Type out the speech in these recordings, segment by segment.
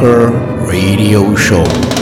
Metal Bunker Radio Show.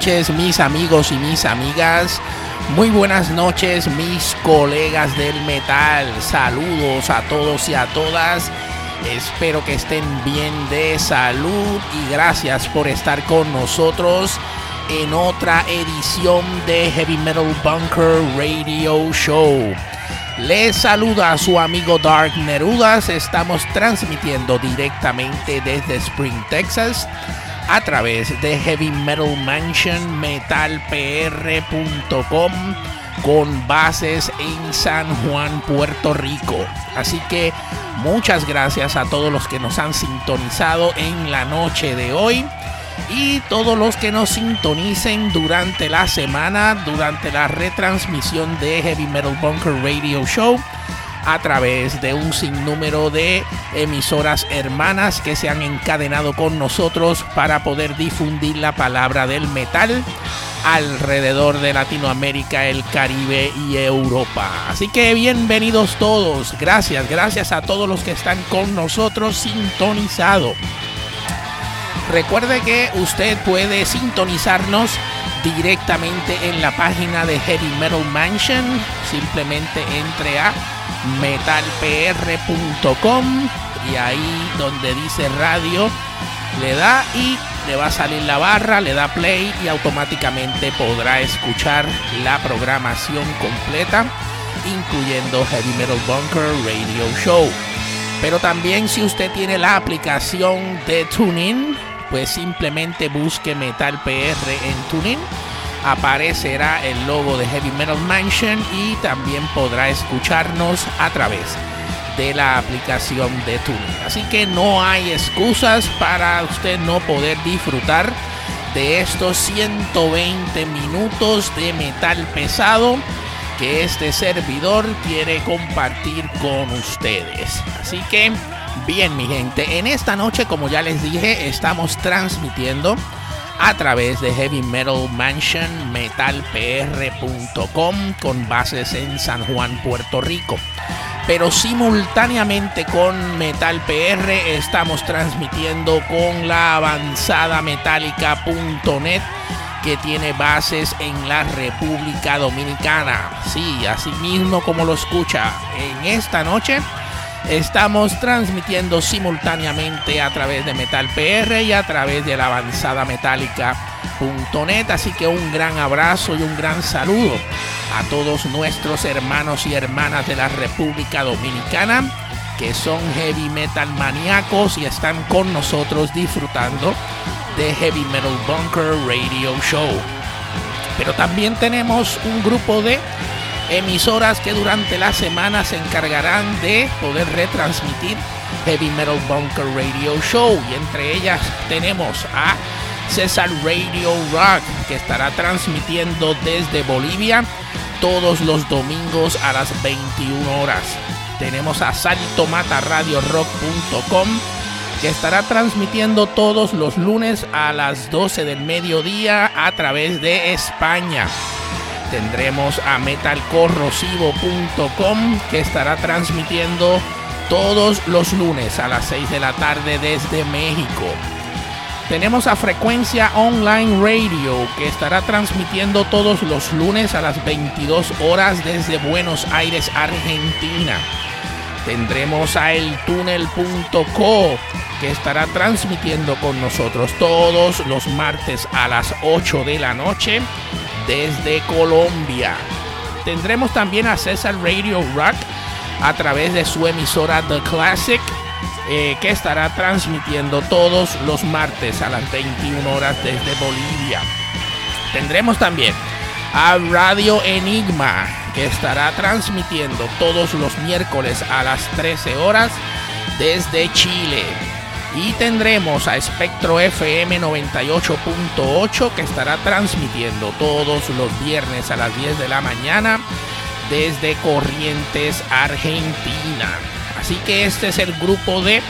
Noches mis amigos y mis amigas. Muy buenas noches mis colegas del metal. Saludos a todos y a todas. Espero que estén bien de salud y gracias por estar con nosotros en otra edición de Heavy Metal Bunker Radio Show. Les saluda a su amigo Dark Nerudas. Estamos transmitiendo directamente desde Spring, Texas, a través de Heavy Metal Mansion metalpr.com con bases en San Juan, Puerto Rico. Así que muchas gracias a todos los que nos han sintonizado en la noche de hoy y todos los que nos sintonicen durante la semana, durante la retransmisión de Heavy Metal Bunker Radio Show a través de un sinnúmero de emisoras hermanas que se han encadenado con nosotros para poder difundir la palabra del metal alrededor de Latinoamérica, el Caribe y Europa. Así que bienvenidos todos. Gracias, gracias a todos los que están con nosotros sintonizados. Recuerde que usted puede sintonizarnos directamente en la página de Heavy Metal Mansion. Simplemente entre a metalpr.com y ahí donde dice radio le da y le va a salir la barra, le da play y automáticamente podrá escuchar la programación completa, incluyendo Heavy Metal Bunker Radio Show. Pero también si usted tiene la aplicación de TuneIn, pues simplemente busque Metal PR en TuneIn. Aparecerá el logo de Heavy Metal Mansion y también podrá escucharnos a través de la aplicación de TuneIn. Así que no hay excusas para usted no poder disfrutar de estos 120 minutos de metal pesado que este servidor quiere compartir con ustedes. Así que Bien, mi gente, en esta noche, como ya les dije, estamos transmitiendo a través de Heavy Metal Mansion metalpr.com con bases en San Juan, Puerto Rico. Pero simultáneamente con Metal PR estamos transmitiendo con la avanzada metálica.net que tiene bases en la República Dominicana. Sí, así mismo como lo escucha. En esta noche Estamos transmitiendo simultáneamente a través de Metal PR y a través de la avanzada metálica.net. Así que un gran abrazo y un gran saludo a todos nuestros hermanos y hermanas de la República Dominicana que son heavy metal maníacos y están con nosotros disfrutando de Heavy Metal Bunker Radio Show. Pero también tenemos un grupo de emisoras que durante la semana se encargarán de poder retransmitir Heavy Metal Bunker Radio Show y entre ellas tenemos a César Radio Rock que estará transmitiendo desde Bolivia todos los domingos a las 21 horas. Tenemos a saltomataradiorock.com que estará transmitiendo todos los lunes a las 12 del mediodía a través de España tendremos a metalcorrosivo.com que estará transmitiendo todos los lunes a las 6 de la tarde desde México. Tenemos a Frecuencia Online Radio que estará transmitiendo todos los lunes a las 22 horas desde Buenos Aires, Argentina. Tendremos a eltunel.co que estará transmitiendo con nosotros todos los martes a las 8 de la noche desde Colombia. Tendremos también a César Radio Rock a través de su emisora The Classic, eh, que estará transmitiendo todos los martes a las 21 horas desde Bolivia. Tendremos también a Radio Enigma, que estará transmitiendo todos los miércoles a las 13 horas desde Chile. Y tendremos a Espectro FM 98.8 que estará transmitiendo todos los viernes a las 10 de la mañana desde Corrientes, Argentina. Así que este es el grupo de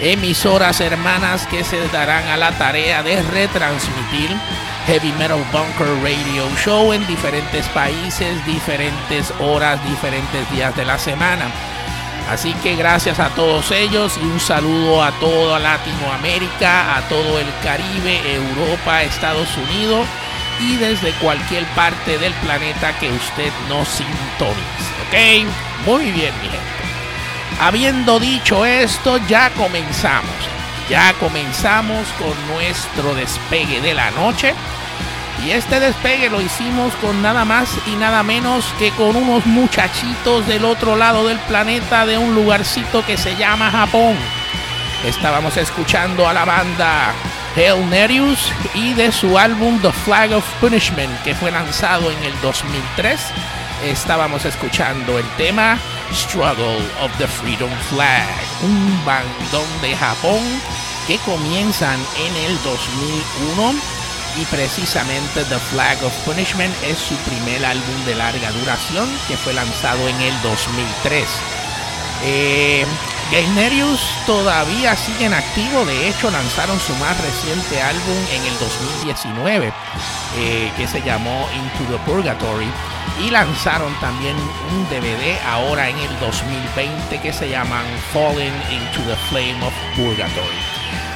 emisoras hermanas que se darán a la tarea de retransmitir Heavy Metal Bunker Radio Show en diferentes países, diferentes horas, diferentes días de la semana. Así que gracias a todos ellos y un saludo a toda Latinoamérica, a todo el Caribe, Europa, Estados Unidos y desde cualquier parte del planeta que usted nos sintonice. ¿Ok? Muy bien, mi gente. Habiendo dicho esto, ya comenzamos. Ya comenzamos con nuestro despegue de la noche. Y este despegue lo hicimos con nada más y nada menos que con unos muchachitos del otro lado del planeta de un lugarcito que se llama Japón. Estábamos escuchando a la banda Hell Nerius y de su álbum The Flag of Punishment que fue lanzado en el 2003 estábamos escuchando el tema Struggle of the Freedom Flag, un bandón de Japón que comienzan en el 2001 y precisamente The Flag of Punishment es su primer álbum de larga duración que fue lanzado en el 2003. Eh, Gainerius todavía siguen activo, de hecho lanzaron su más reciente álbum en el 2019 eh, que se llamó Into the Purgatory y lanzaron también un DVD ahora en el 2020 que se llaman Falling into the Flame of Purgatory.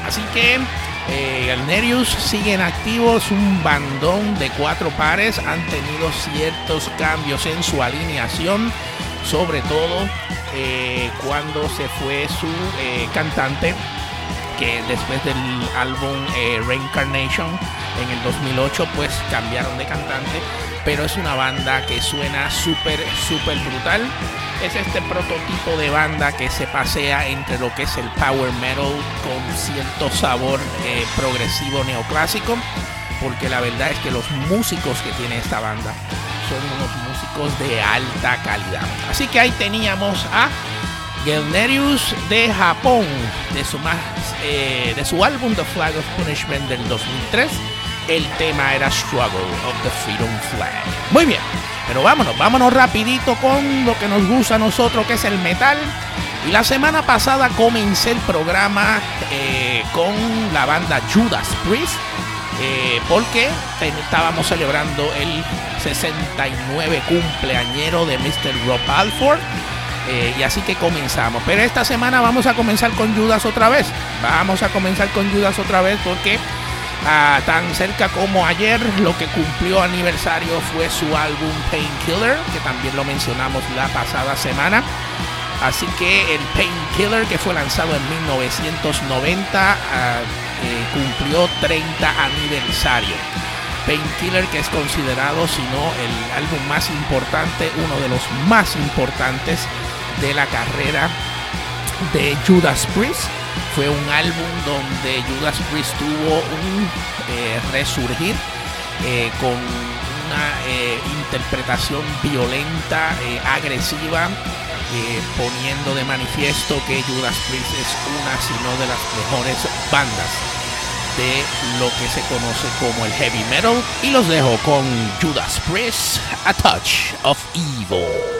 Así que eh, el Nerius siguen activos, un bandón de cuatro pares, han tenido ciertos cambios en su alineación, sobre todo eh, cuando se fue su eh, cantante, que después del álbum eh, Reincarnation en el 2008, pues cambiaron de cantante, pero es una banda que suena súper, súper brutal. Es este prototipo de banda que se pasea entre lo que es el power metal con cierto sabor progresivo neoclásico, porque la verdad es que los músicos que tiene esta banda son unos músicos de alta calidad. Así que ahí teníamos a Gelnerius de Japón, de su, eh, de su álbum The Flag of Punishment del 2003. El tema era Struggle of the Freedom Flag. Muy bien, pero vámonos, vámonos rapidito con lo que nos gusta a nosotros, que es el metal. Y la semana pasada comencé el programa eh, con la banda Judas Priest eh, porque estábamos celebrando el 69 cumpleañero de Mr. Rob Alford. Eh, y así que comenzamos. Pero esta semana vamos a comenzar con Judas otra vez. Vamos a comenzar con Judas otra vez porque ah, tan cerca como ayer lo que cumplió aniversario fue su álbum Painkiller, que también lo mencionamos la pasada semana. Así que el Painkiller que fue lanzado en 1990 eh, cumplió 30 aniversario. Painkiller, que es considerado, si no el álbum más importante, uno de los más importantes de la carrera de Judas Priest. Fue un álbum donde Judas Priest tuvo un eh, resurgir eh, con una interpretación violenta, agresiva, poniendo de manifiesto que Judas Priest es una, si no de las mejores bandas de lo que se conoce como el heavy metal y los dejo con Judas Priest, A Touch of Evil.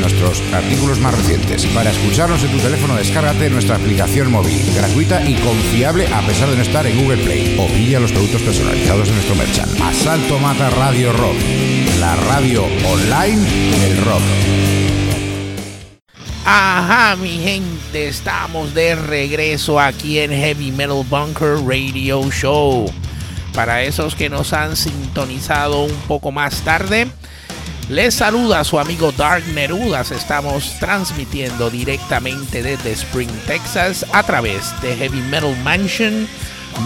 nuestros artículos más recientes. Para escucharnos en tu teléfono, descárgate nuestra aplicación móvil, gratuita y confiable a pesar de no estar en Google Play. O pilla los productos personalizados de nuestro merchant. Asalto Mata Radio Rock, la radio online del rock. Ajá, mi gente, estamos de regreso aquí en Heavy Metal Bunker Radio Show. Para esos que nos han sintonizado un poco más tarde, les saluda su amigo Dark Nerudas. Estamos transmitiendo directamente desde Spring, Texas, a través de Heavy Metal Mansion,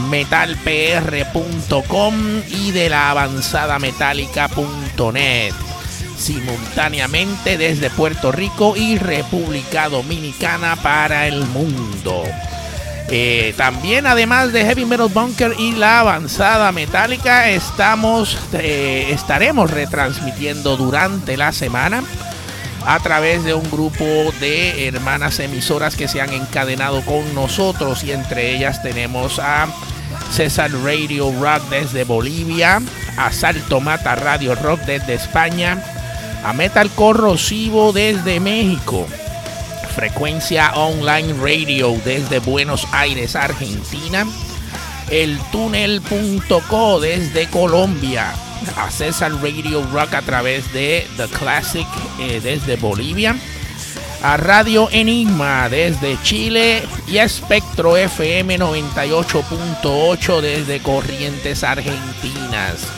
metalpr.com y de la avanzadametálica.net simultáneamente desde Puerto Rico y República Dominicana para el mundo. Eh, también además de Heavy Metal Bunker y la avanzada metálica estamos eh, estaremos retransmitiendo durante la semana a través de un grupo de hermanas emisoras que se han encadenado con nosotros. Y entre ellas tenemos a César Radio Rock desde Bolivia, a Salto Mata Radio Rock desde España, a Metal Corrosivo desde México, Frecuencia Online Radio desde Buenos Aires, Argentina, el túnel.co desde Colombia, a César Radio Rock a través de The Classic eh, desde Bolivia, a Radio Enigma desde Chile. Y a Espectro FM 98.8 desde Corrientes Argentinas.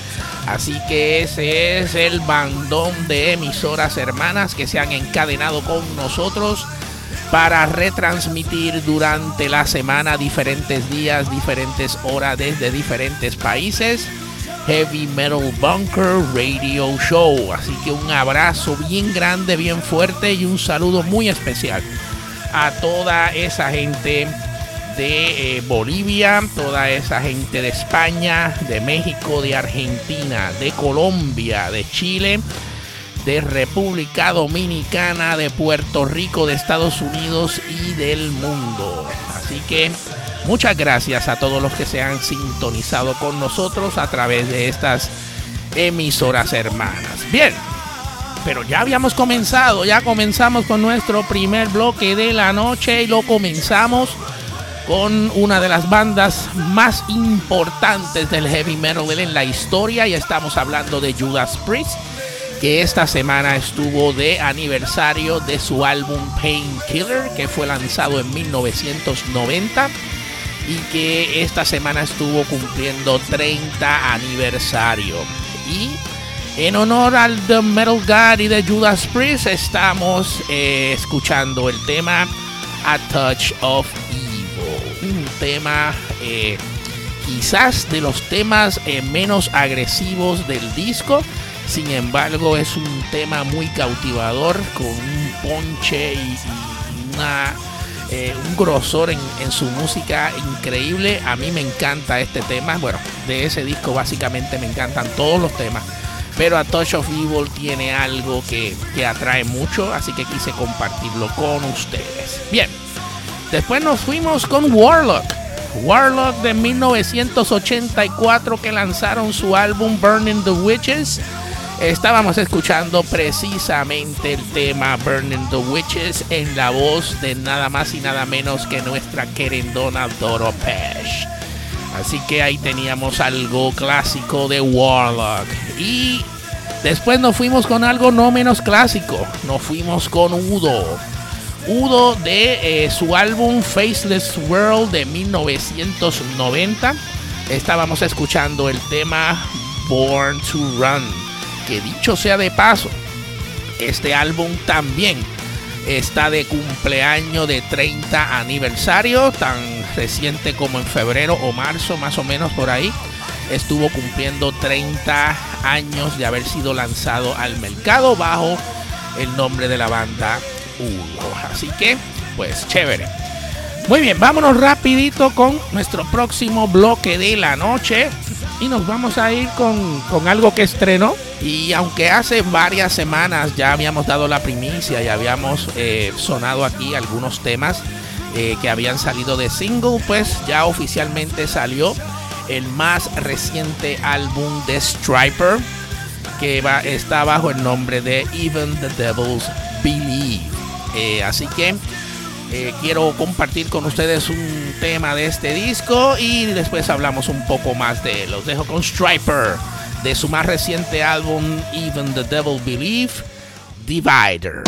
Así que ese es el bandón de emisoras hermanas que se han encadenado con nosotros para retransmitir durante la semana diferentes días, diferentes horas desde diferentes países. Heavy Metal Bunker Radio Show. Así que un abrazo bien grande, bien fuerte y un saludo muy especial a toda esa gente de eh, Bolivia, toda esa gente de España, de México, de Argentina, de Colombia, de Chile, de República Dominicana, de Puerto Rico, de Estados Unidos y del mundo. Así que muchas gracias a todos los que se han sintonizado con nosotros a través de estas emisoras hermanas. Bien, pero ya habíamos comenzado, ya comenzamos con nuestro primer bloque de la noche y lo comenzamos con una de las bandas más importantes del heavy metal en la historia y estamos hablando de Judas Priest que esta semana estuvo de aniversario de su álbum Painkiller que fue lanzado en 1990 y que esta semana estuvo cumpliendo 30 aniversario y en honor al The Metal God y de Judas Priest estamos eh, escuchando el tema A Touch of Evil. Un tema eh, quizás de los temas eh, menos agresivos del disco. Sin embargo, es un tema muy cautivador con un ponche y, una, eh, un grosor en, en, su música increíble. A mí me encanta este tema. Bueno, de ese disco básicamente me encantan todos los temas. pero a Touch of Evil tiene algo que, que atrae mucho, así que quise compartirlo con ustedes. Bien, después nos fuimos con Warlock. Warlock de 1984 que lanzaron su álbum Burning the Witches. Estábamos escuchando precisamente el tema Burning the Witches en la voz de nada más y nada menos que nuestra querendona Doro Pesh. Así que ahí teníamos algo clásico de Warlock. Y después nos fuimos con algo no menos clásico. Nos fuimos con Udo. Udo de eh, su álbum Faceless World de 1990. Estábamos escuchando el tema Born to Run. Que dicho sea de paso, este álbum también está de cumpleaños de 30 aniversario, tan reciente como en febrero o marzo, más o menos por ahí. Estuvo cumpliendo 30 años de haber sido lanzado al mercado bajo el nombre de la banda Udo. Así que, pues chévere. Muy bien, vámonos rapidito con nuestro próximo bloque de la noche. Y nos vamos a ir con, con algo que estrenó. Y aunque hace varias semanas ya habíamos dado la primicia y habíamos eh, sonado aquí algunos temas eh, que habían salido de single, pues ya oficialmente salió el más reciente álbum de Striper, que va, está bajo el nombre de Even the Devils Believe. Eh, así que quiero compartir con ustedes un tema de este disco y después hablamos un poco más de él. Los dejo con Striper de su más reciente álbum Even the Devil Believe, Divider.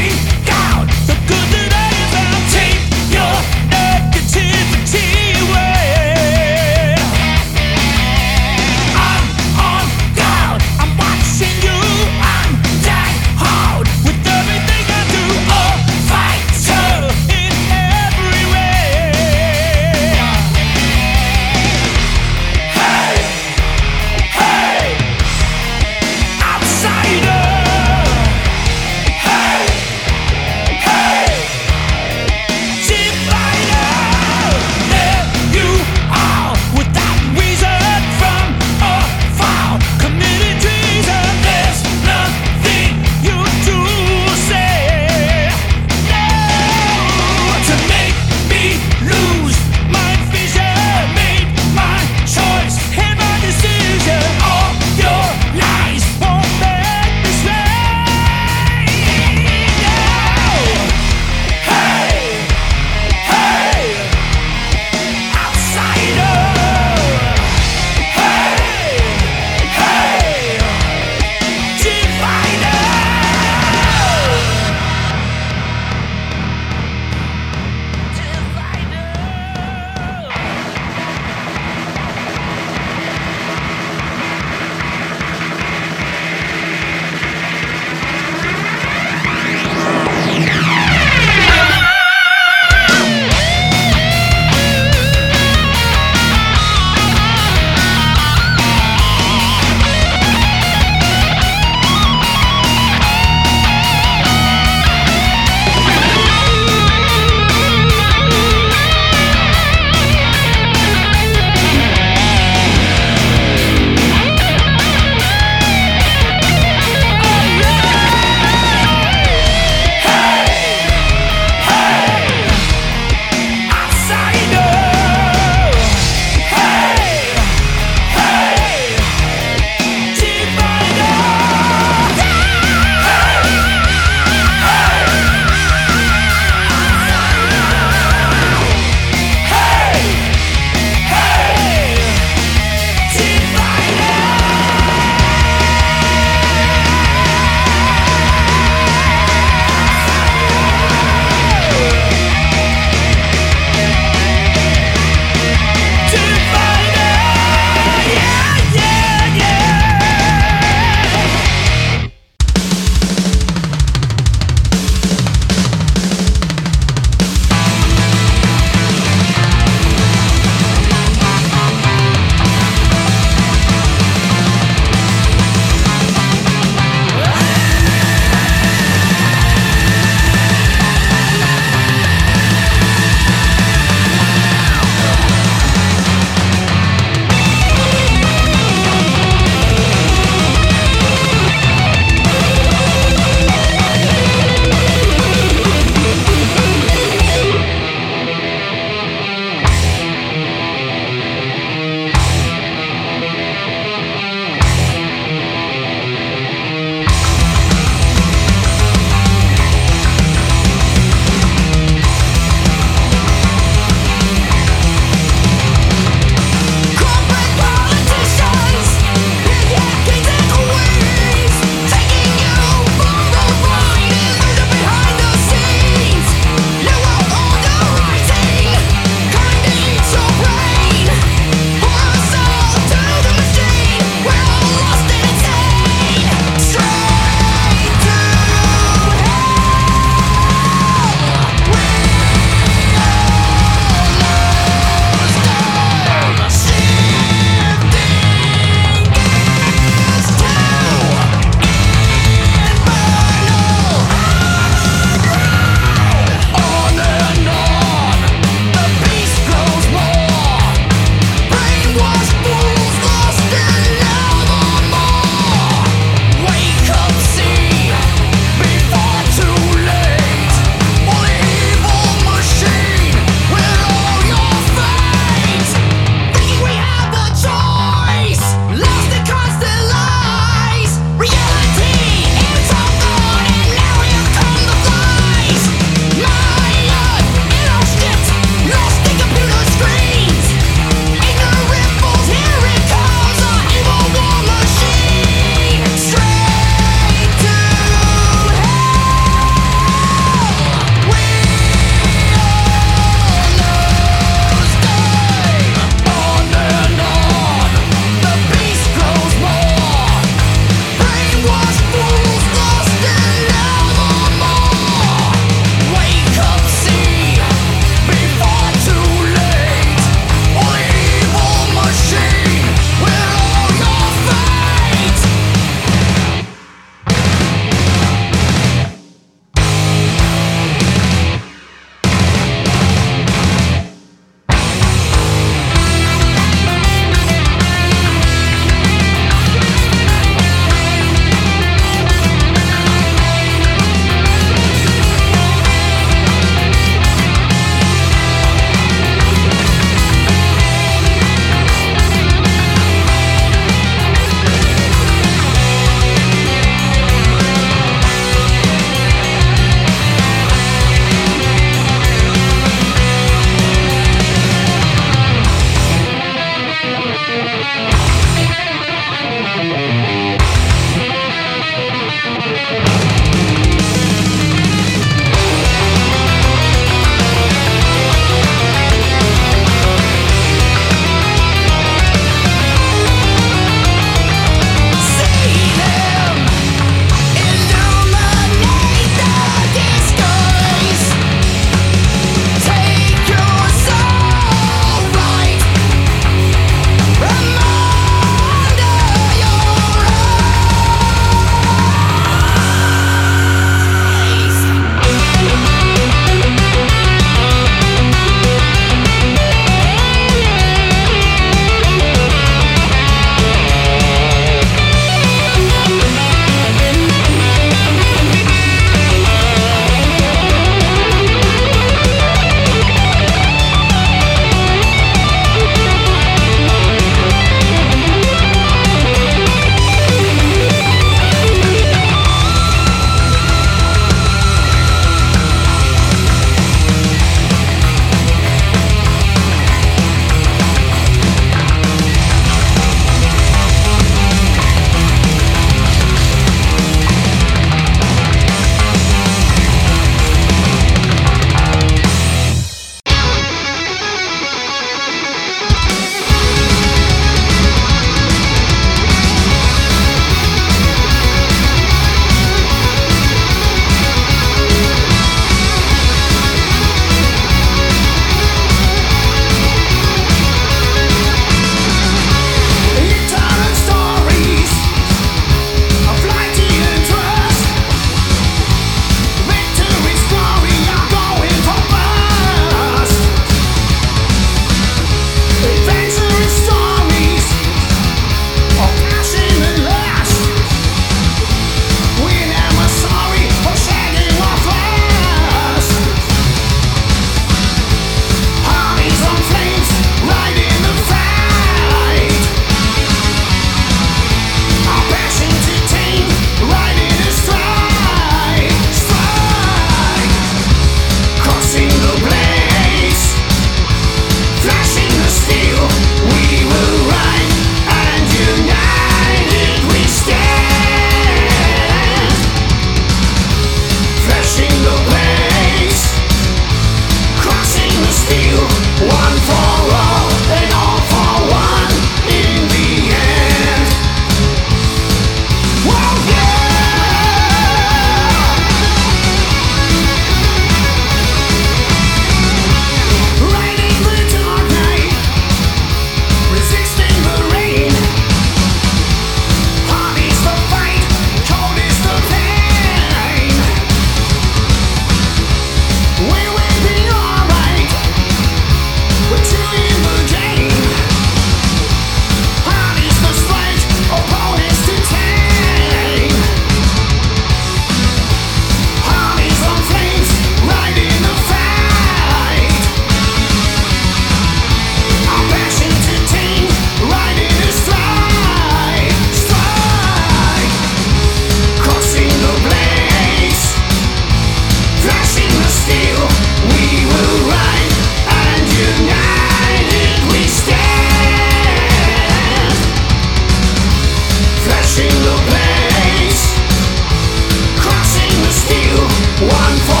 One for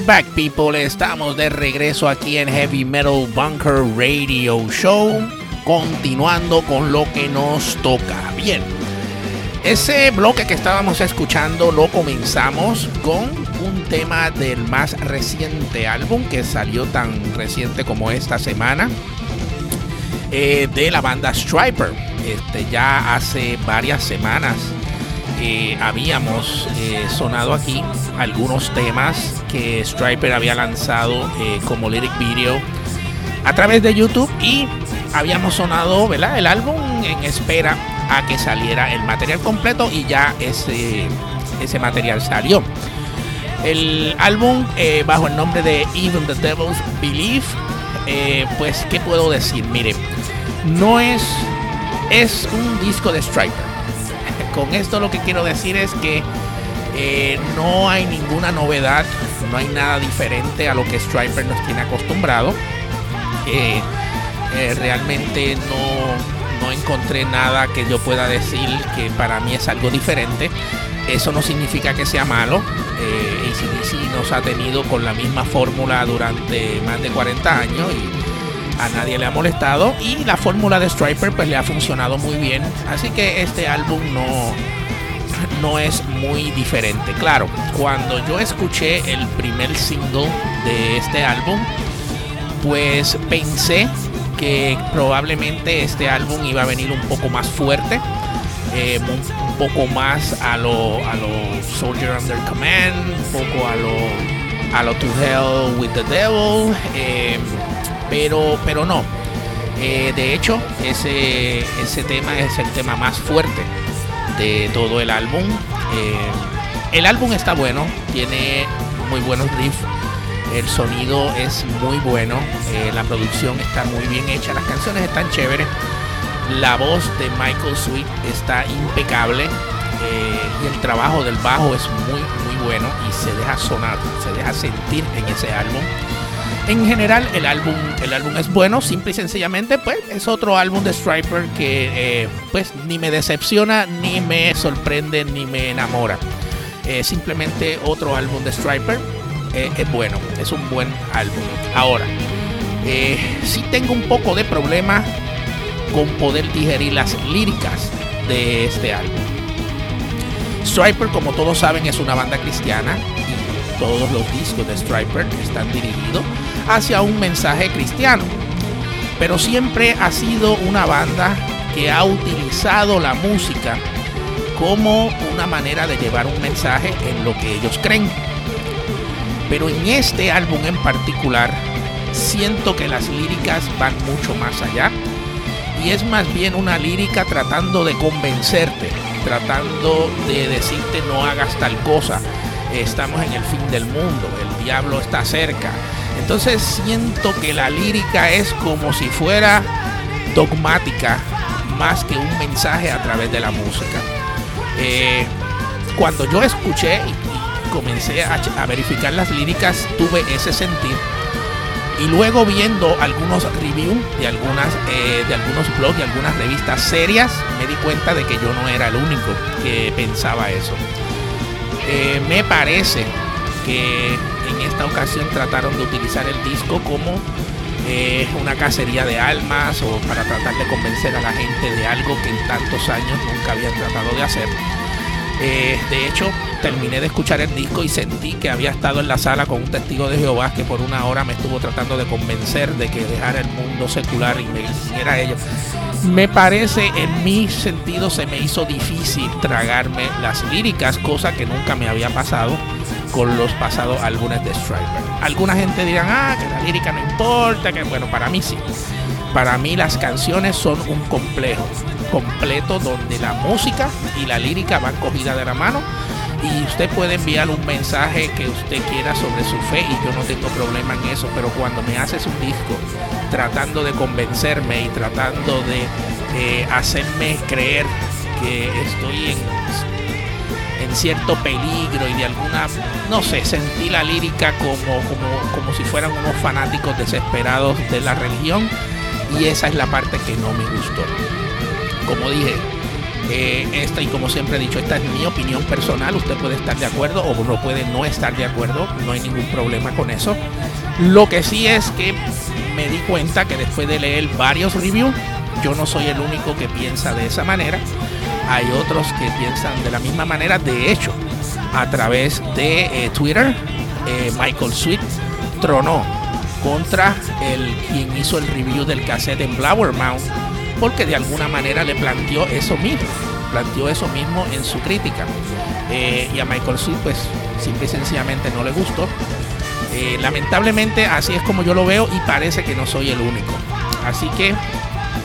Back, people. Estamos de regreso aquí en Heavy Metal Bunker Radio Show. Continuando con lo que nos toca. Bien. Ese bloque que estábamos escuchando lo comenzamos con un tema del más reciente álbum que salió tan reciente como esta semana eh, de la banda Striper. Este, ya hace varias semanas eh, habíamos eh, sonado aquí algunos temas que Striper había lanzado eh, como lyric video a través de YouTube y habíamos sonado ¿verdad? el álbum en espera a que saliera el material completo y ya ese, ese material salió. El álbum bajo el nombre de Even the Devil's Belief, pues qué puedo decir, mire, no es, es un disco de Striper. Con esto lo que quiero decir es que eh, no hay ninguna novedad, no hay nada diferente a lo que Striper nos tiene acostumbrado. Eh, eh, realmente no, no encontré nada que yo pueda decir que para mí es algo diferente. Eso no significa que sea malo. ACDC nos ha tenido con la misma fórmula durante más de 40 años y a nadie le ha molestado. Y la fórmula de Striper pues le ha funcionado muy bien. Así que este álbum no, no es muy diferente. Claro, cuando yo escuché el primer single de este álbum, pues pensé que probablemente este álbum iba a venir un poco más fuerte, eh, un, poco más a lo, a lo Soldier Under Command, un poco a lo, a lo To Hell with the Devil, eh, pero, pero no. Eh, de hecho, ese, ese tema es el tema más fuerte de todo el álbum. Eh, el álbum está bueno, tiene muy buenos riffs, el sonido es muy bueno, eh, la producción está muy bien hecha, las canciones están chéveres, la voz de Michael Sweet está impecable y el trabajo del bajo es muy muy bueno y se deja sonar, se deja sentir en ese álbum. En general el álbum, el álbum es bueno, simple y sencillamente pues es otro álbum de Striper que eh, pues ni me decepciona, ni me sorprende, ni me enamora. Eh, simplemente otro álbum de Striper eh, es bueno, es un buen álbum. Ahora, sí tengo un poco de problema con poder digerir las líricas de este álbum. Striper, como todos saben, es una banda cristiana todos los discos de Striper están dirigidos hacia un mensaje cristiano. Pero siempre ha sido una banda que ha utilizado la música como una manera de llevar un mensaje en lo que ellos creen. Pero en este álbum en particular, siento que las líricas van mucho más allá. Y es más bien una lírica tratando de convencerte, tratando de decirte no hagas tal cosa. Estamos en el fin del mundo, el diablo está cerca. Entonces siento que la lírica es como si fuera dogmática más que un mensaje a través de la música. Eh, cuando yo escuché y, comencé a, verificar las líricas, tuve ese sentir. Y luego viendo algunos reviews de eh, de algunos blogs y algunas revistas serias, me di cuenta de que yo no era el único que pensaba eso. Eh, me parece que en esta ocasión trataron de utilizar el disco como eh, una cacería de almas o para tratar de convencer a la gente de algo que en tantos años nunca habían tratado de hacer. Eh, de hecho, terminé de escuchar el disco y sentí que había estado en la sala con un testigo de Jehová que por una hora me estuvo tratando de convencer de que dejara el mundo secular y me hiciera ello. Me parece, en mi sentido, se me hizo difícil tragarme las líricas, cosa que nunca me había pasado con los pasados álbumes de Striper. Alguna gente dirán, ah, que la lírica no importa, que bueno, para mí sí. Para mí las canciones son un complejo completo donde la música y la lírica van cogidas de la mano y usted puede enviar un mensaje que usted quiera sobre su fe y yo no tengo problema en eso, pero cuando me haces un disco tratando de convencerme y tratando de hacerme creer que estoy en, en cierto peligro y de alguna, no sé, sentí la lírica como, como, como si fueran unos fanáticos desesperados de la religión y esa es la parte que no me gustó. Como dije, eh, esta y como siempre he dicho, esta es mi opinión personal, usted puede estar de acuerdo o no puede no estar de acuerdo, no hay ningún problema con eso. Lo que sí es que me di cuenta que después de leer varios reviews, yo no soy el único que piensa de esa manera. Hay otros que piensan de la misma manera. De hecho, a través de eh, Twitter, eh, Michael Sweet tronó contra el quien hizo el review del cassette en Blowermouth porque de alguna manera le planteó eso mismo, planteó eso mismo en su crítica. Eh, y a Michael Sweet pues simple y sencillamente no le gustó. Eh, lamentablemente así es como yo lo veo y parece que no soy el único. Así que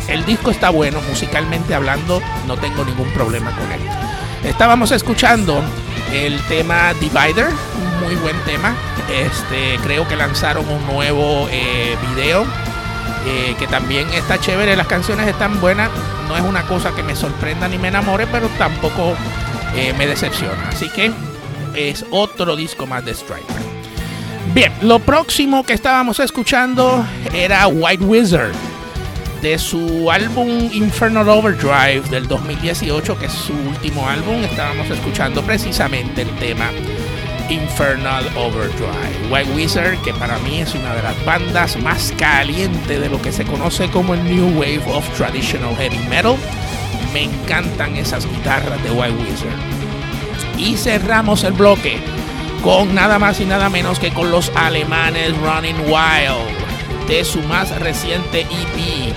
el disco está bueno, musicalmente hablando, no tengo ningún problema con él. Estábamos escuchando el tema Divider, un muy buen tema. Este, creo que lanzaron un nuevo eh, video eh, que también está chévere. Las canciones están buenas. No es una cosa que me sorprenda ni me enamore, pero tampoco me decepciona. Así que es otro disco más de Striper. Bien, lo próximo que estábamos escuchando era White Wizard de su álbum Infernal Overdrive del 2018, que es su último álbum. Estábamos escuchando precisamente el tema Infernal Overdrive. White Wizard, que para mí es una de las bandas más calientes de lo que se conoce como el New Wave of Traditional Heavy Metal. Me encantan esas guitarras de White Wizard. Y cerramos el bloque con nada más y nada menos que con los alemanes Running Wild. de su más reciente EP,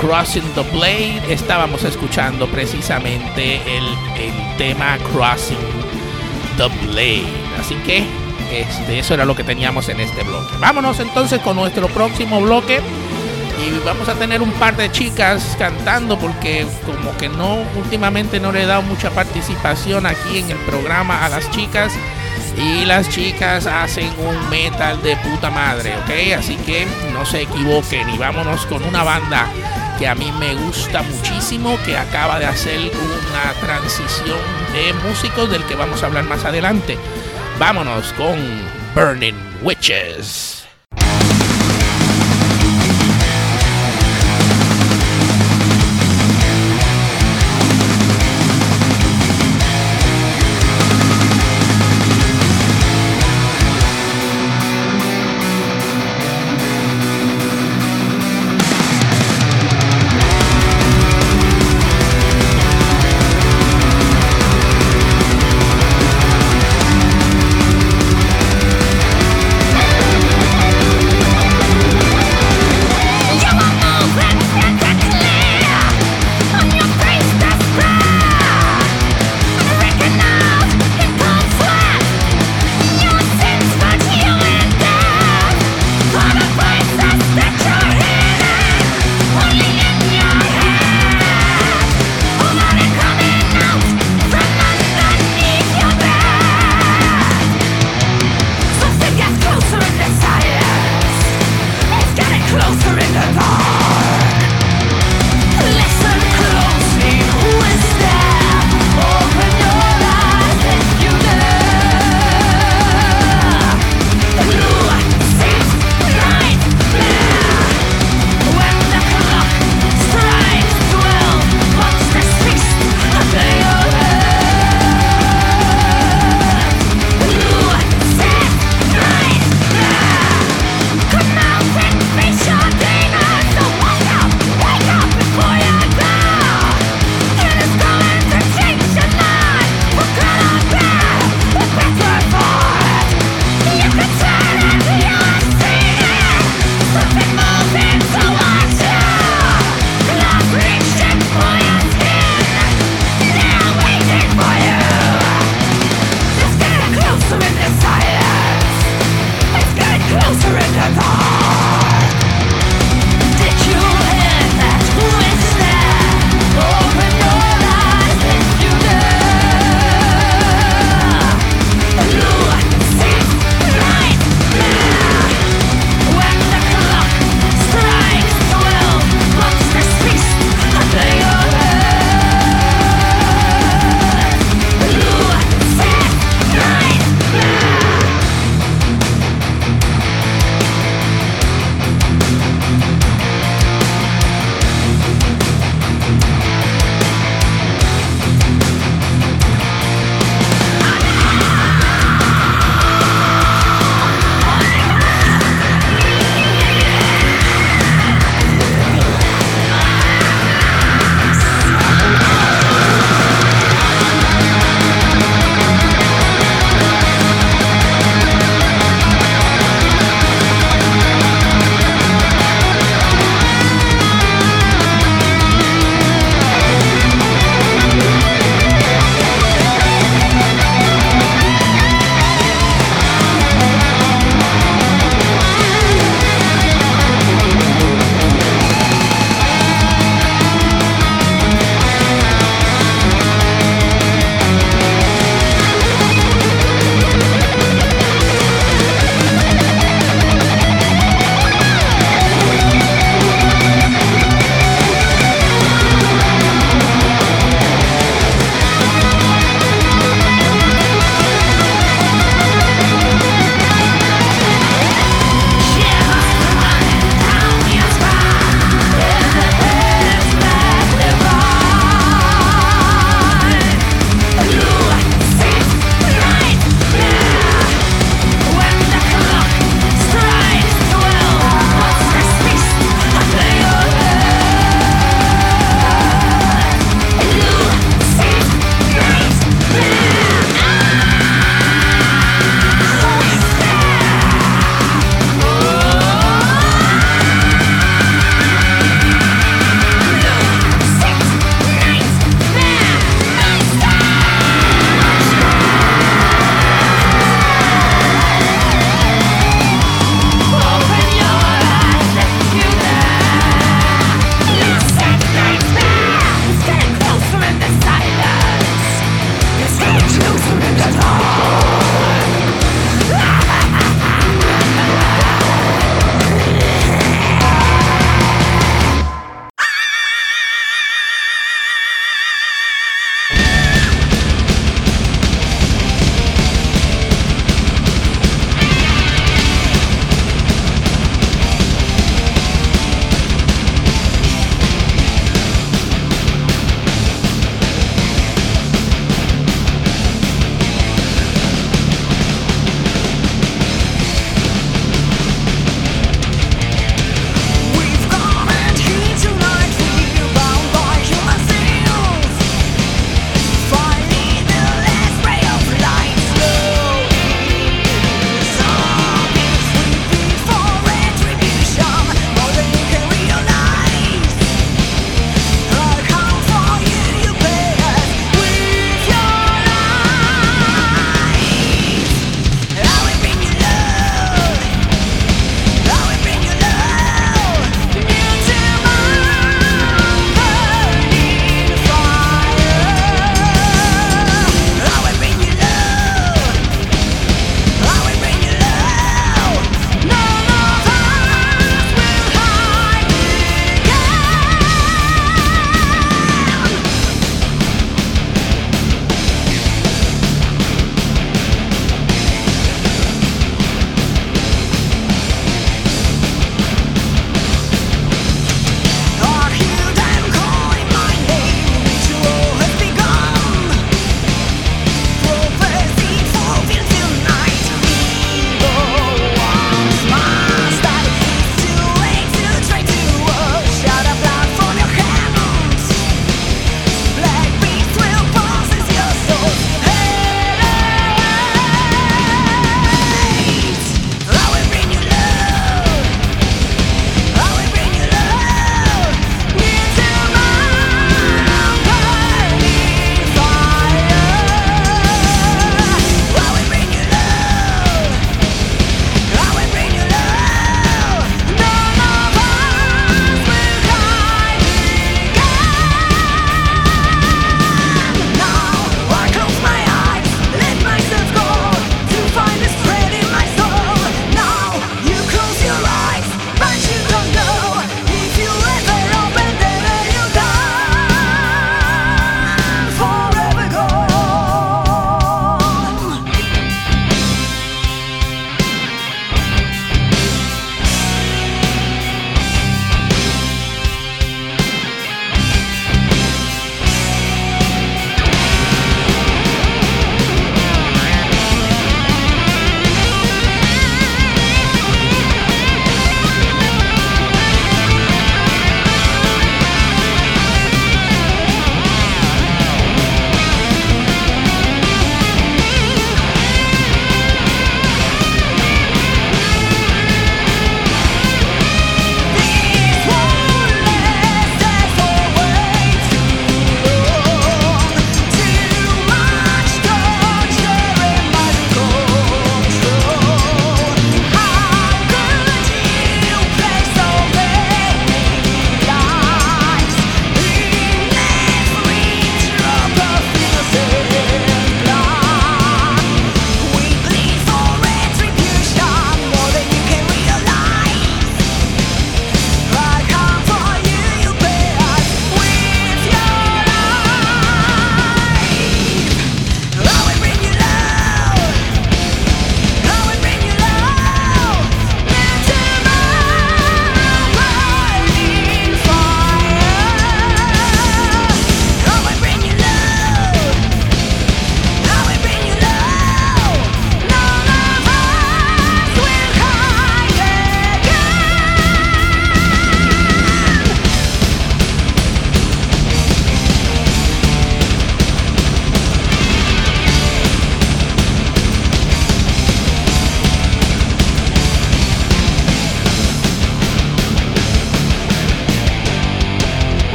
Crossing the Blade. Estábamos escuchando precisamente el, el tema Crossing the Blade. Así que este, eso era lo que teníamos en este bloque. Vámonos entonces con nuestro próximo bloque. Y vamos a tener un par de chicas cantando porque como que no, últimamente no le he dado mucha participación aquí en el programa a las chicas. Y las chicas hacen un metal de puta madre, ¿ok? Así que no se equivoquen y vámonos con una banda que a mí me gusta muchísimo, que acaba de hacer una transición de músicos del que vamos a hablar más adelante. Vámonos con Burning Witches.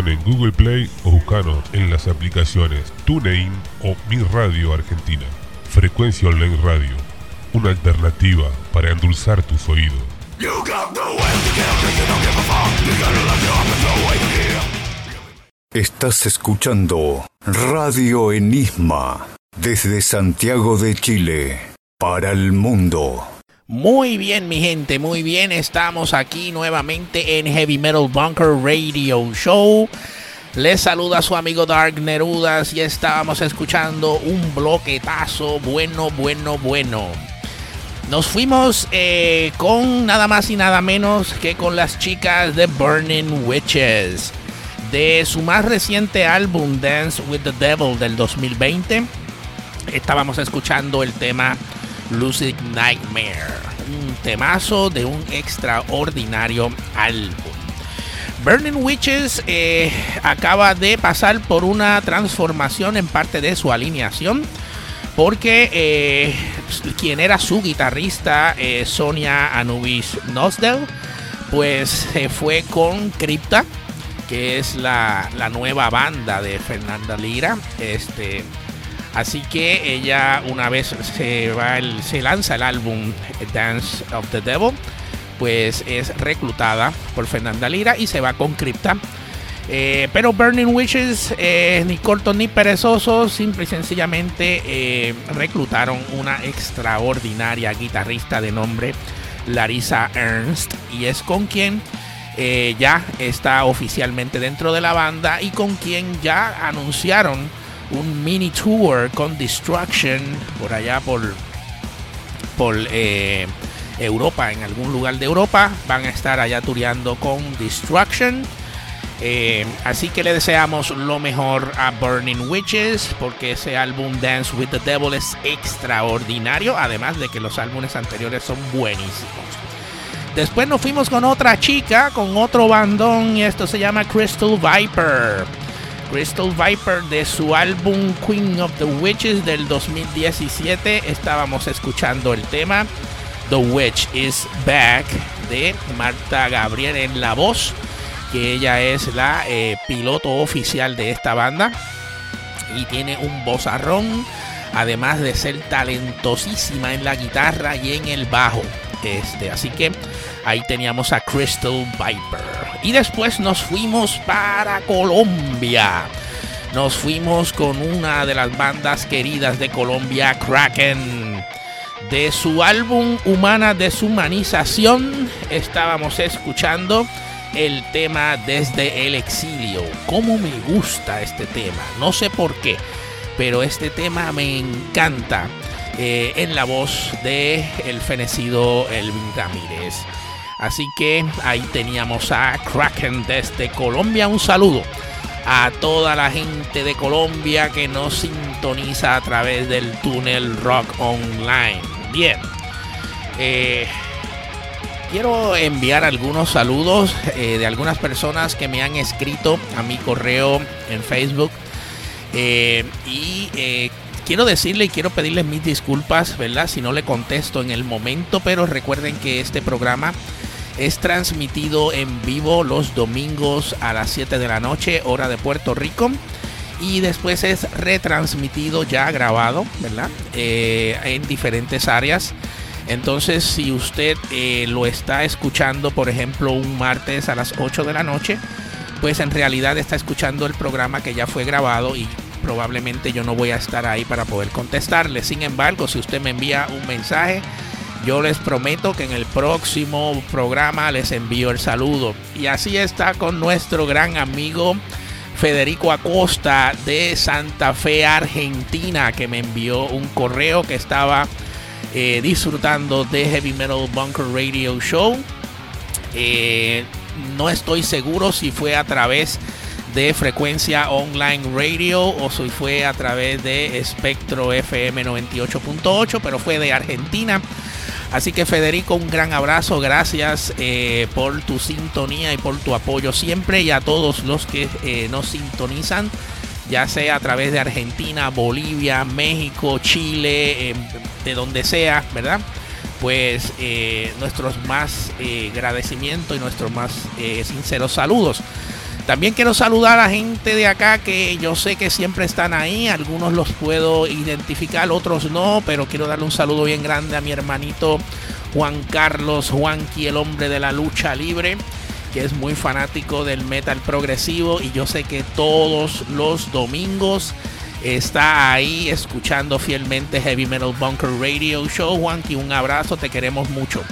en Google Play o buscanos en las aplicaciones TuneIn o Mi Radio Argentina. Frecuencia Online Radio, una alternativa para endulzar tus oídos. Estás escuchando Radio Enigma desde Santiago de Chile para el mundo. Muy bien, mi gente, muy bien. Estamos aquí nuevamente en Heavy Metal Bunker Radio Show. Les saluda su amigo Dark Nerudas y estábamos escuchando un bloquetazo bueno, bueno, bueno. Nos fuimos eh, con nada más y nada menos que con las chicas de Burning Witches. De su más reciente álbum Dance with the Devil del 2020, estábamos escuchando el tema Lucid Nightmare. Un temazo de un extraordinario álbum. Burning Witches eh, acaba de pasar por una transformación en parte de su alineación. Porque eh, quien era su guitarrista, eh, Sonia Anubis Nosdell, pues se fue con Crypta, que es la, la nueva banda de Fernanda Lira. Este, así que ella una vez se, va se lanza el álbum Dance of the Devil, pues es reclutada por Fernanda Lira y se va con Crypta. Eh, pero Burning Witches, eh, ni cortos ni perezosos, simple y sencillamente eh, reclutaron una extraordinaria guitarrista de nombre Larissa Ernst y es con quien ya está oficialmente dentro de la banda y con quien ya anunciaron un mini tour con Destruction por allá por, eh, Europa, en algún lugar de Europa. Van a estar allá tureando con Destruction. Eh, así que le deseamos lo mejor a Burning Witches porque ese álbum Dance with the Devil es extraordinario, además de que los álbumes anteriores son buenísimos. Después nos fuimos con otra chica, con otro bandón, y esto se llama Crystal Viper. Crystal Viper de su álbum Queen of the Witches del 2017 estábamos escuchando el tema The Witch is Back de Marta Gabriel en la voz que ella es la eh, piloto oficial de esta banda y tiene un vozarrón, además de ser talentosísima en la guitarra y en el bajo. Este, así que ahí teníamos a Crystal Viper. Y después nos fuimos para Colombia. Nos fuimos con una de las bandas queridas de Colombia, Kraken. De su álbum Humana Deshumanización estábamos escuchando el tema desde el exilio. ¿Cómo me gusta este tema? No sé por qué, pero este tema me encanta eh, en la voz de el fenecido Elvin Ramírez. Así que ahí teníamos a Kraken desde Colombia. Un saludo a toda la gente de Colombia que nos sintoniza a través del túnel Rock Online. Bien. Eh, quiero enviar algunos saludos eh, de algunas personas que me han escrito a mi correo en Facebook. Eh, y quiero decirle y quiero pedirles mis disculpas, ¿verdad? Si no le contesto en el momento, pero recuerden que este programa es transmitido en vivo los domingos a las 7 de la noche, hora de Puerto Rico. Y después es retransmitido ya grabado, ¿verdad? Eh, en diferentes áreas. Entonces, si usted eh, lo está escuchando, por ejemplo, un martes a las 8 de la noche, pues en realidad está escuchando el programa que ya fue grabado y probablemente yo no voy a estar ahí para poder contestarle. Sin embargo, si usted me envía un mensaje, yo les prometo que en el próximo programa les envío el saludo. Y así está con nuestro gran amigo Federico Acosta de Santa Fe, Argentina, que me envió un correo que estaba eh, disfrutando de Heavy Metal Bunker Radio Show. Eh, no estoy seguro si fue a través de frecuencia online radio o si fue a través de espectro FM 98.8, pero fue de Argentina. Así que Federico, un gran abrazo, gracias eh, por tu sintonía y por tu apoyo siempre y a todos los que eh, nos sintonizan, ya sea a través de Argentina, Bolivia, México, Chile, eh, de donde sea, ¿verdad? Pues eh, nuestros más agradecimientos y nuestros más sinceros saludos. También quiero saludar a la gente de acá que yo sé que siempre están ahí. Algunos los puedo identificar, otros no. Pero quiero darle un saludo bien grande a mi hermanito Juan Carlos Juanqui, el hombre de la lucha libre, que es muy fanático del metal progresivo. Y yo sé que todos los domingos está ahí escuchando fielmente Heavy Metal Bunker Radio Show. Juanqui, un abrazo, te queremos mucho.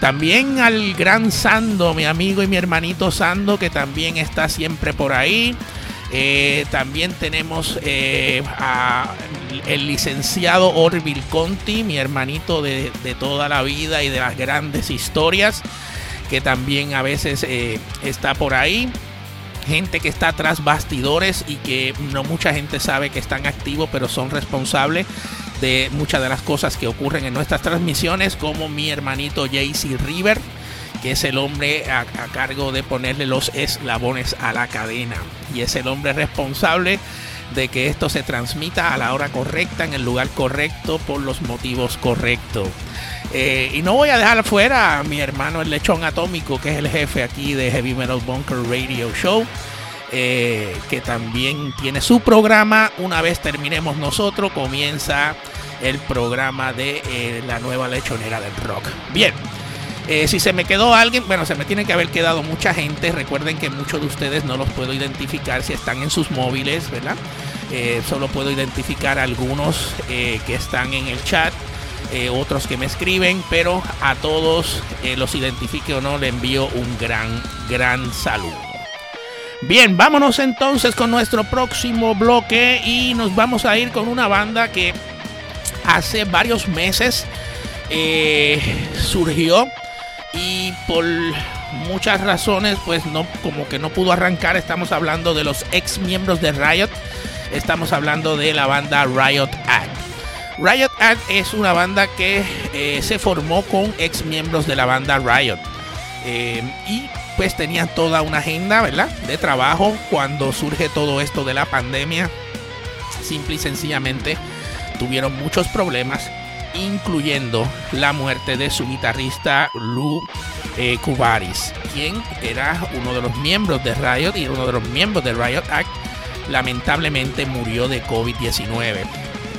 También al gran Sando, mi amigo y mi hermanito Sando, que también está siempre por ahí. Eh, también tenemos eh, a el licenciado Orville Conti, mi hermanito de, toda la vida y de las grandes historias, que también a veces eh, está por ahí. Gente que está tras bastidores y que no mucha gente sabe que están activos, pero son responsables de muchas de las cosas que ocurren en nuestras transmisiones, como mi hermanito JC River, que es el hombre a, cargo de ponerle los eslabones a la cadena y es el hombre responsable de que esto se transmita a la hora correcta, en el lugar correcto, por los motivos correctos. Eh, y no voy a dejar fuera a mi hermano el lechón atómico, que es el jefe aquí de Heavy Metal Bunker Radio Show. Eh, que también tiene su programa. Una vez terminemos nosotros, comienza el programa de eh, la nueva lechonera del rock. Bien, eh, si se me quedó alguien, bueno, se me tiene que haber quedado mucha gente. Recuerden que muchos de ustedes no los puedo identificar si están en sus móviles, ¿verdad? Solo puedo identificar algunos que están en el chat, otros que me escriben, pero a todos, los identifique o no, le envío un gran, gran saludo. Bien, vámonos entonces con nuestro próximo bloque y nos vamos a ir con una banda que hace varios meses eh, surgió y por muchas razones pues no como que no pudo arrancar. Estamos hablando de los ex miembros de Riot. Estamos hablando de la banda Riot Act. Riot Act es una banda que eh, se formó con ex miembros de la banda Riot. Eh, y pues tenían toda una agenda verdad de trabajo cuando surge todo esto de la pandemia simple y sencillamente tuvieron muchos problemas incluyendo la muerte de su guitarrista Lou eh, Kubaris, quien era uno de los miembros de Riot y uno de los miembros de Riot Act, lamentablemente murió de COVID-19.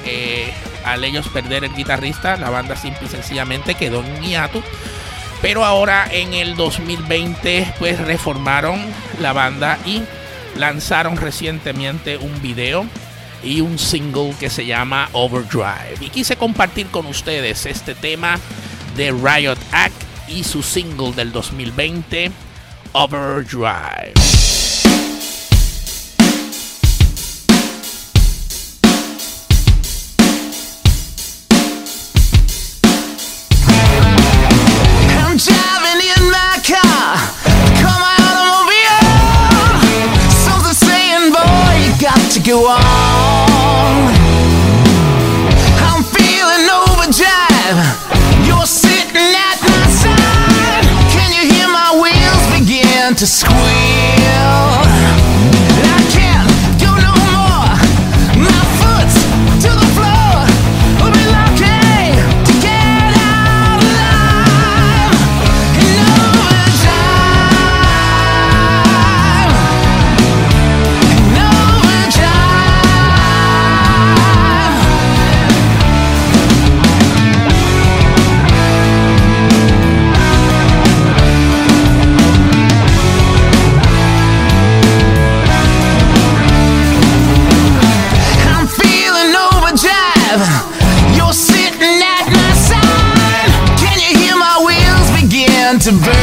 Eh, al ellos perder el guitarrista, la banda simple y sencillamente quedó en hiato. Pero ahora en el 2020 pues reformaron la banda y lanzaron recientemente un video y un single que se llama Overdrive. Y quise compartir con ustedes este tema de Riot Act y su single del 2020, Overdrive. To go on. I'm feeling overdrive. You're sitting at my side. Can you hear my wheels begin to squeal? Begin to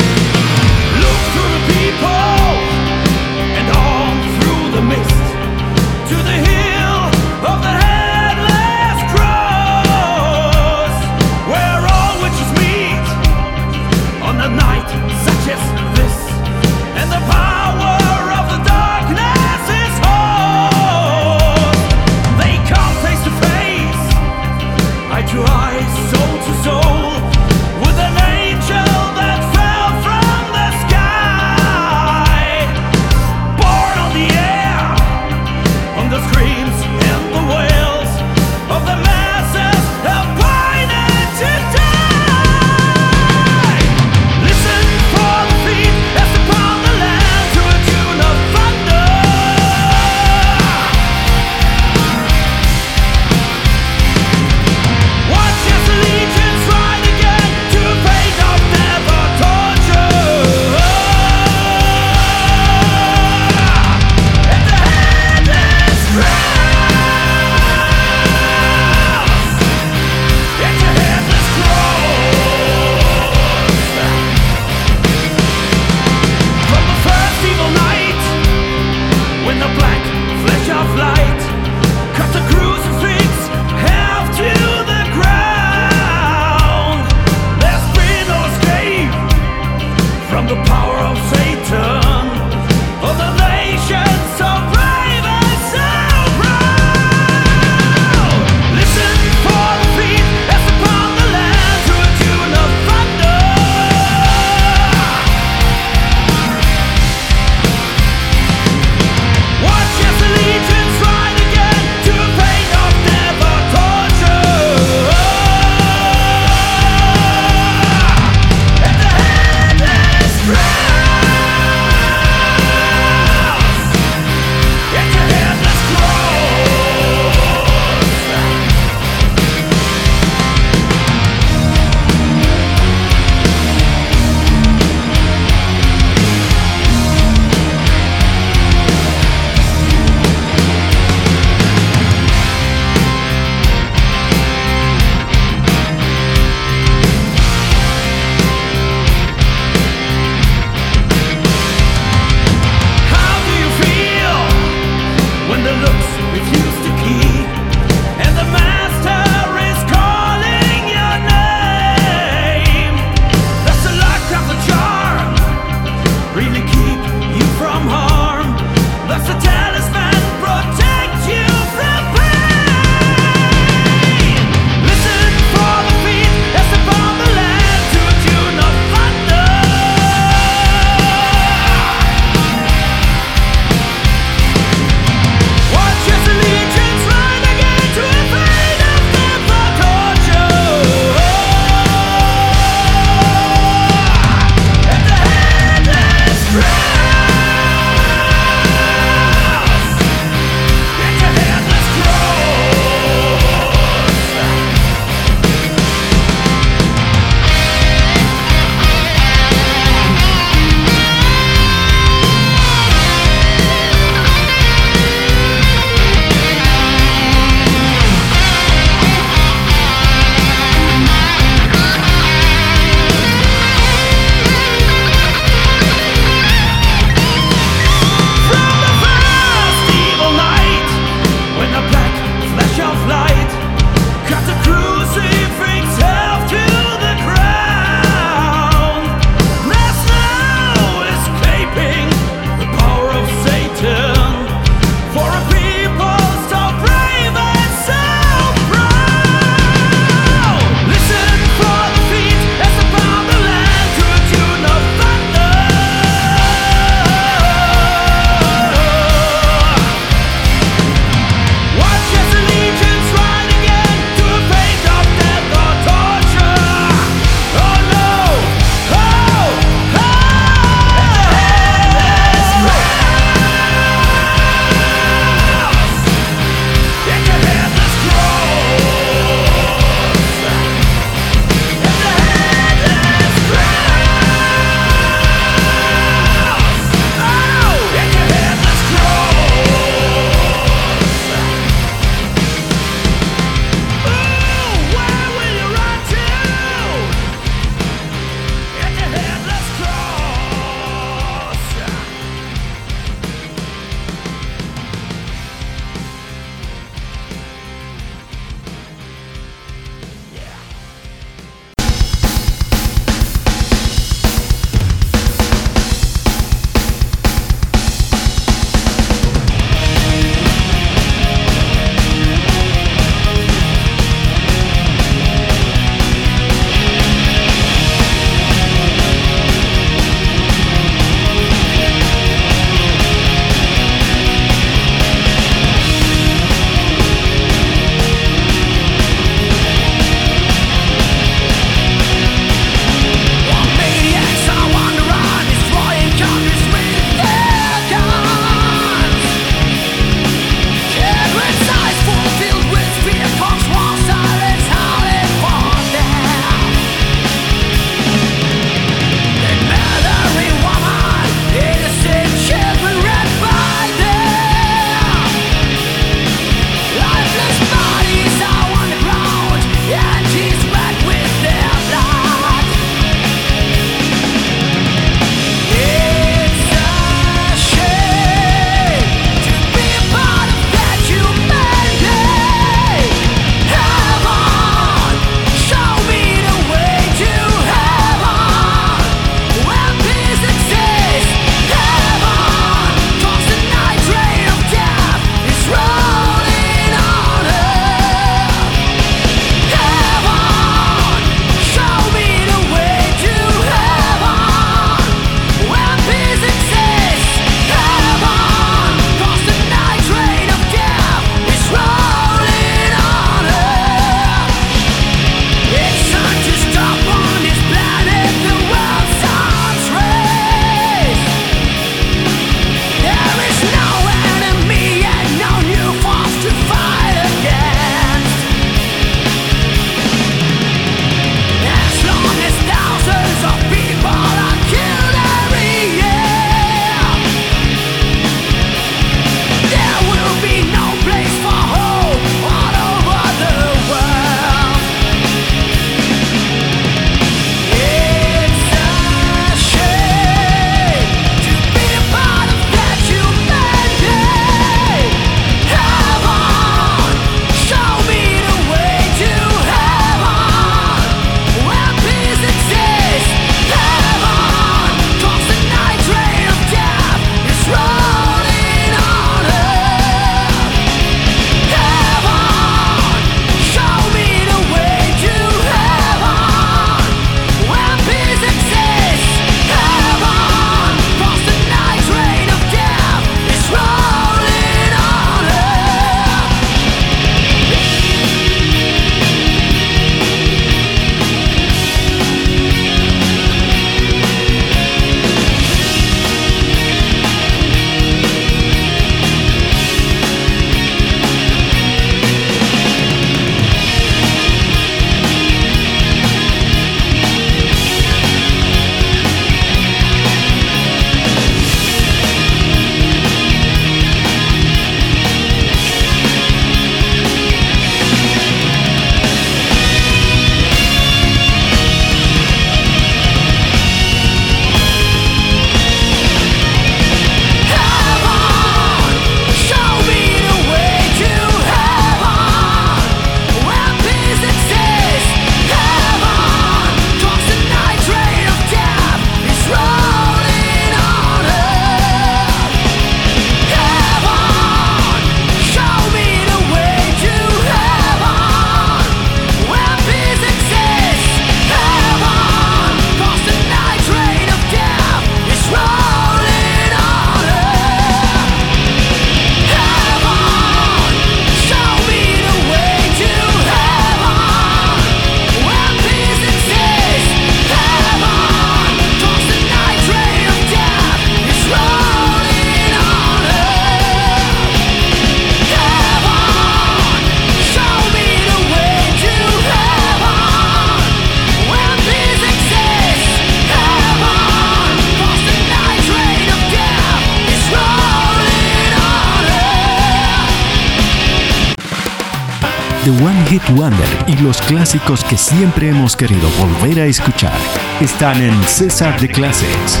One Hit Wonder y los clásicos que siempre hemos querido volver a escuchar están en César de Classics.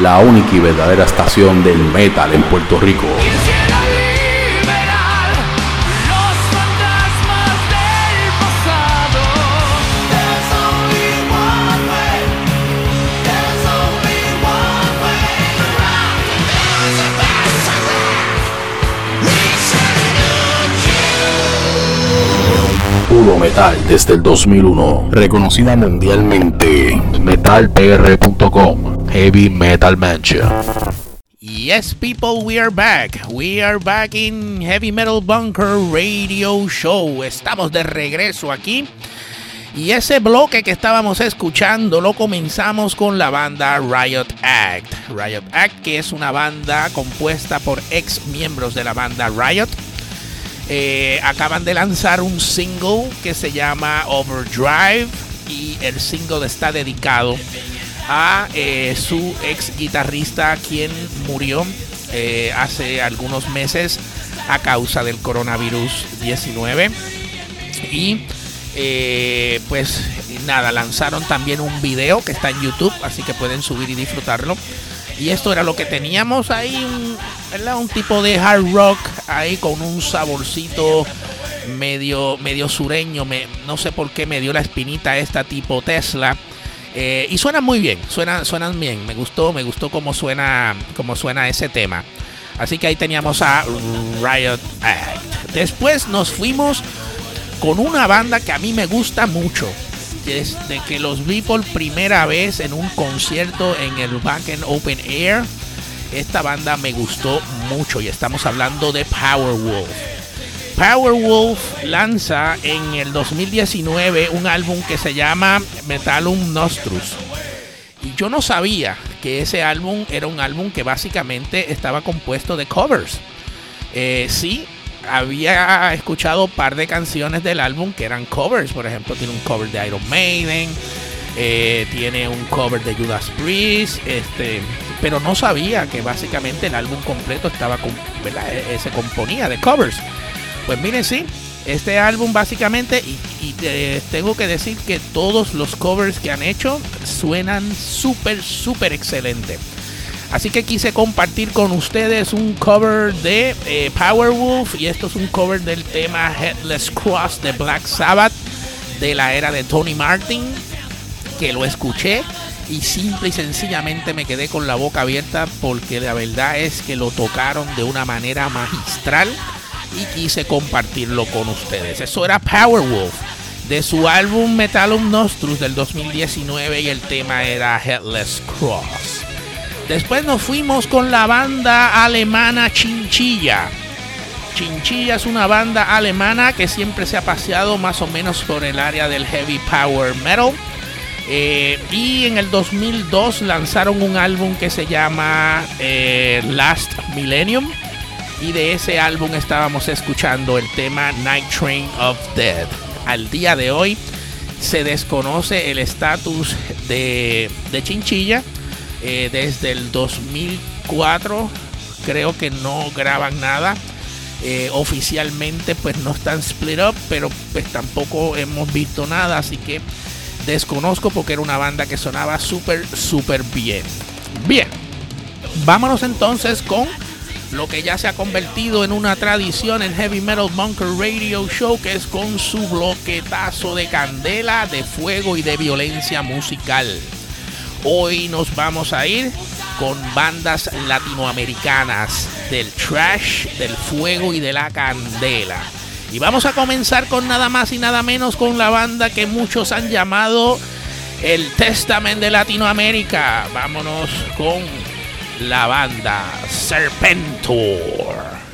La única y verdadera estación del metal en Puerto Rico. Metal desde el 2001. Reconocida mundialmente. MetalPR.com. Heavy Metal Mansion. Yes, people, we are back. We are back in Heavy Metal Bunker Radio Show. Estamos de regreso aquí. Y ese bloque que estábamos escuchando lo comenzamos con la banda Riot Act. Riot Act, que es una banda compuesta por ex miembros de la banda Riot. Eh, acaban de lanzar un single que se llama Overdrive y el single está dedicado a eh, su ex guitarrista quien murió eh, hace algunos meses a causa del coronavirus 19 y pues nada lanzaron también un video que está en YouTube así que pueden subir y disfrutarlo y esto era lo que teníamos ahí un, un tipo de hard rock ahí con un saborcito medio medio sureño me, no sé por qué me dio la espinita esta tipo Tesla eh, y suenan muy bien, suenan, suenan bien. Me gustó, me gustó cómo suena, cómo suena ese tema. Así que ahí teníamos a Riot. Después nos fuimos con una banda que a mí me gusta mucho. Desde que los vi por primera vez en un concierto en el Back and Open Air. Esta banda me gustó mucho y estamos hablando de Powerwolf. Powerwolf lanza en el 2019 un álbum que se llama Metallum Nostrus. Y yo no sabía que ese álbum era un álbum que básicamente estaba compuesto de covers. Eh, sí, había escuchado un par de canciones del álbum que eran covers. Por ejemplo, tiene un cover de Iron Maiden, eh, tiene un cover de Judas Priest, este, pero no sabía que básicamente el álbum completo estaba, con, ¿verdad? Eh, se componía de covers. Pues miren, sí, este álbum básicamente, y, y te- tengo que decir que todos los covers que han hecho suenan súper, súper excelente. Así que quise compartir con ustedes un cover de eh, Powerwolf y esto es un cover del tema Headless Cross de Black Sabbath de la era de Tony Martin, que lo escuché y simple y sencillamente me quedé con la boca abierta porque la verdad es que lo tocaron de una manera magistral y quise compartirlo con ustedes. Eso era Powerwolf de su álbum Metallum Nostrus del 2019 y el tema era Headless Cross. Después nos fuimos con la banda alemana Chinchilla. Chinchilla es una banda alemana que siempre se ha paseado más o menos por el área del heavy power metal. Eh, y en el 2002 lanzaron un álbum que se llama eh, Last Millennium. Y de ese álbum estábamos escuchando el tema Night Train of Death. Al día de hoy se desconoce el estatus de, de Chinchilla. Eh, desde el 2004 creo que no graban nada. Eh, oficialmente pues no están split up, pero pues tampoco hemos visto nada, así que desconozco porque era una banda que sonaba súper, súper bien. Bien, vámonos entonces con lo que ya se ha convertido en una tradición en Heavy Metal Bunker Radio Show, que es con su bloquetazo de candela, de fuego y de violencia musical. Hoy nos vamos a ir con bandas latinoamericanas del trash, del fuego y de la candela. Y vamos a comenzar con nada más y nada menos con la banda que muchos han llamado el Testament de Latinoamérica. Vámonos con la banda Serpentor.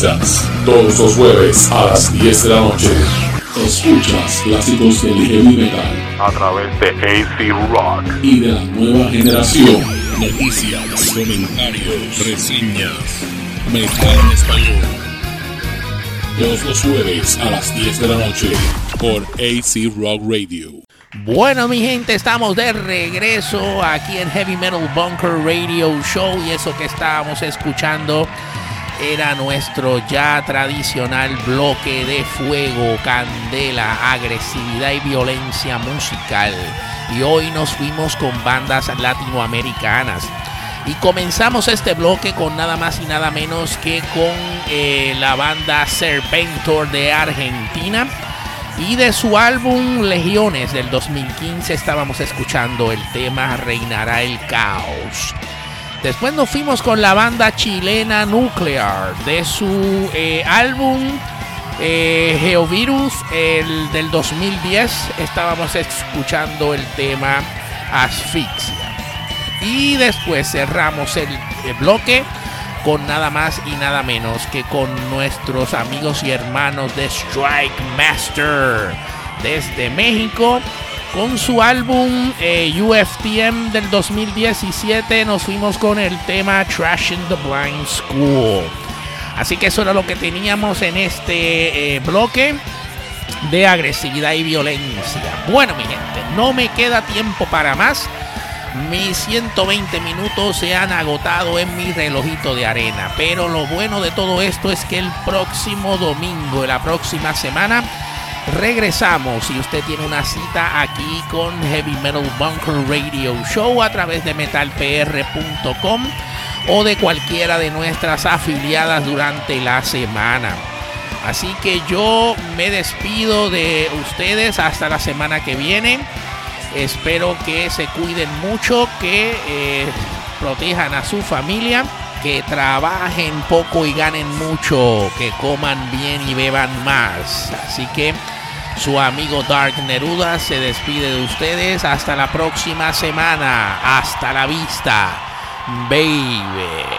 Todos los jueves a las 10 de la noche. Escuchas clásicos del heavy metal. A través de AC Rock. Y de la nueva generación. Noticias, comentarios, reseñas. Metal en español. Todos los jueves a las 10 de la noche por AC Rock Radio. Bueno, mi gente, estamos de regreso aquí en Heavy Metal Bunker Radio Show y eso que estábamos escuchando era nuestro ya tradicional bloque de fuego, candela, agresividad y violencia musical. Y hoy nos fuimos con bandas latinoamericanas. Y comenzamos este bloque con nada más y nada menos que con eh, la banda Serpentor de Argentina. Y de su álbum Legiones del 2015 estábamos escuchando el tema Reinará el Caos. Después nos fuimos con la banda chilena Nuclear de su eh, álbum eh, Geovirus el del 2010 estábamos escuchando el tema Asfixia. Y después cerramos el, el bloque con nada más y nada menos que con nuestros amigos y hermanos de Strike Master desde México. Con su álbum eh, UFTM del 2017 nos fuimos con el tema Trash in the Blind School. Así que eso era lo que teníamos en este eh, bloque de agresividad y violencia. Bueno, mi gente, no me queda tiempo para más. Mis 120 minutos se han agotado en mi relojito de arena. Pero lo bueno de todo esto es que el próximo domingo, la próxima semana, regresamos y usted tiene una cita aquí con Heavy Metal Bunker Radio Show a través de metalpr.com o de cualquiera de nuestras afiliadas durante la semana. Así que yo me despido de ustedes hasta la semana que viene. Espero que se cuiden mucho, que eh, protejan a su familia, que trabajen poco y ganen mucho, que coman bien y beban más. Así que su amigo Dark Neruda se despide de ustedes. Hasta la próxima semana. Hasta la vista, baby.